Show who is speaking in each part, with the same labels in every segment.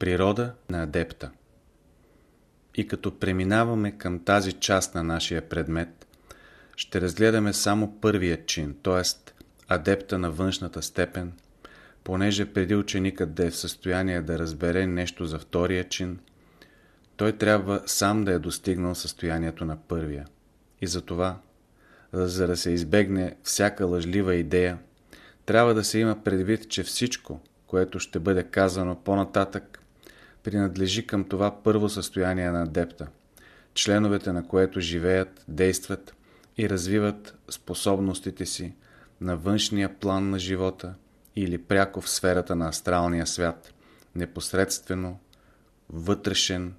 Speaker 1: Природа на адепта И като преминаваме към тази част на нашия предмет, ще разгледаме само първия чин, т.е. адепта на външната степен, понеже преди ученикът да е в състояние да разбере нещо за втория чин, той трябва сам да е достигнал състоянието на първия. И затова, за да се избегне всяка лъжлива идея, трябва да се има предвид, че всичко, което ще бъде казано по-нататък, принадлежи към това първо състояние на адепта, членовете на което живеят, действат и развиват способностите си на външния план на живота или пряко в сферата на астралния свят, непосредствено вътрешен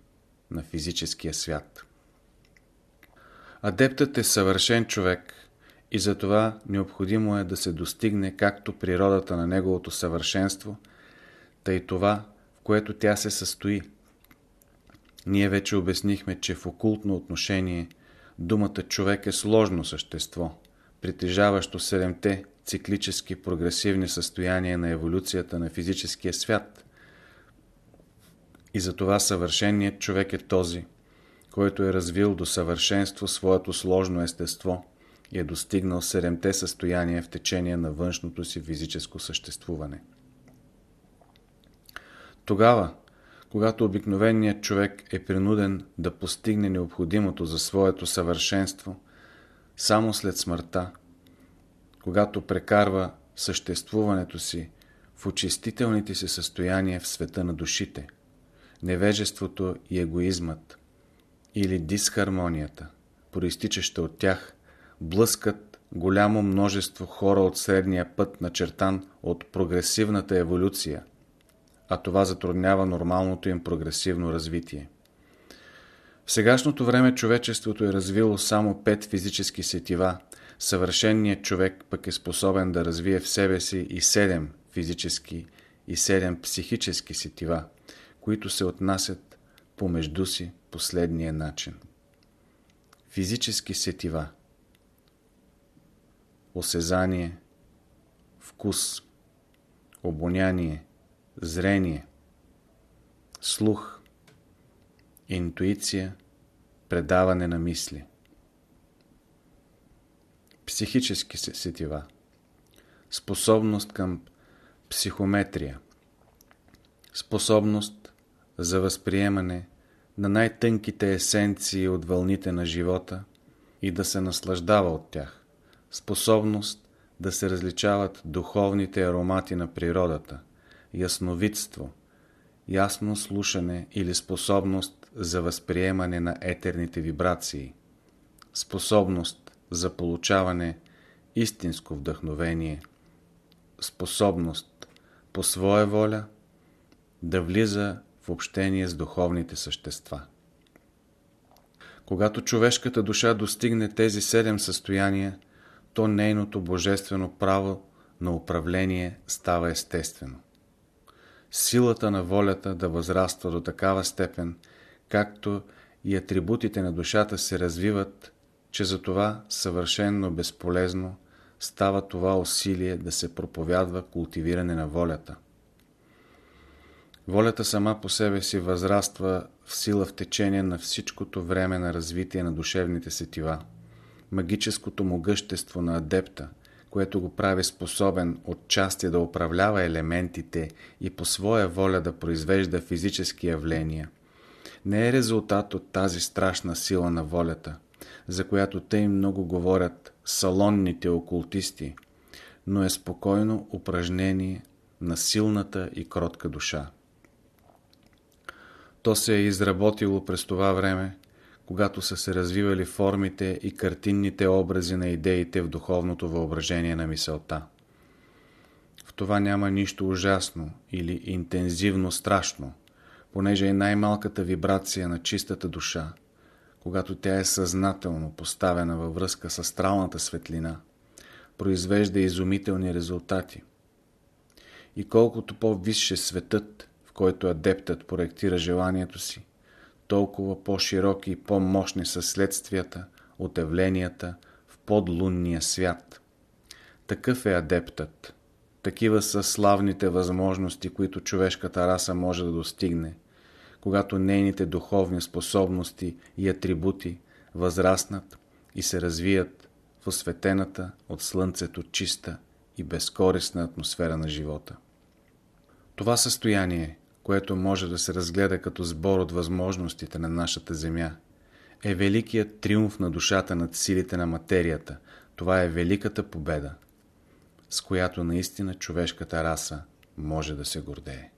Speaker 1: на физическия свят. Адептът е съвършен човек и затова необходимо е да се достигне както природата на неговото съвършенство, тъй това, което тя се състои. Ние вече обяснихме, че в окултно отношение думата човек е сложно същество, притежаващо седемте циклически прогресивни състояния на еволюцията на физическия свят. И затова съвършеният човек е този, който е развил до съвършенство своето сложно естество и е достигнал седемте състояния в течение на външното си физическо съществуване. Тогава, когато обикновеният човек е принуден да постигне необходимото за своето съвършенство, само след смъртта, когато прекарва съществуването си в очистителните си състояния в света на душите, невежеството и егоизмът, или дисхармонията, проистичаща от тях, блъскат голямо множество хора от средния път, начертан от прогресивната еволюция, а това затруднява нормалното им прогресивно развитие. В сегашното време човечеството е развило само пет физически сетива, съвършенният човек пък е способен да развие в себе си и седем физически и седем психически сетива, които се отнасят помежду си последния начин. Физически сетива. Осезание. Вкус. Обоняние Зрение Слух Интуиция Предаване на мисли. Психически сетива. Способност към психометрия. Способност за възприемане на най-тънките есенции от вълните на живота и да се наслаждава от тях. Способност да се различават духовните аромати на природата, ясновидство, ясно слушане или способност за възприемане на етерните вибрации, способност за получаване истинско вдъхновение, способност по своя воля да влиза в общение с духовните същества. Когато човешката душа достигне тези седем състояния, то нейното божествено право на управление става естествено. Силата на волята да възраства до такава степен, както и атрибутите на душата се развиват, че за това съвършенно безполезно става това усилие да се проповядва култивиране на волята. Волята сама по себе си възраства в сила в течение на всичкото време на развитие на душевните сетива. Магическото могъщество на адепта, което го прави способен от части да управлява елементите и по своя воля да произвежда физически явления, не е резултат от тази страшна сила на волята, за която те и много говорят салонните окултисти, но е спокойно упражнение на силната и кротка душа. То се е изработило през това време, когато са се развивали формите и картинните образи на идеите в духовното въображение на мисълта. В това няма нищо ужасно или интензивно страшно, понеже е най-малката вибрация на чистата душа, когато тя е съзнателно поставена във връзка с астралната светлина, произвежда изумителни резултати. И колкото по-висше светът, в който адептът проектира желанието си, толкова по-широки и по-мощни са следствията от явленията в подлунния свят. Такъв е адептът, такива са славните възможности, които човешката раса може да достигне, когато нейните духовни способности и атрибути възраснат и се развият в осветената от слънцето чиста и безкорисна атмосфера на живота. Това състояние, което може да се разгледа като сбор от възможностите на нашата Земя, е великият триумф на душата над силите на материята. Това е великата победа, с която наистина човешката раса може да се гордее.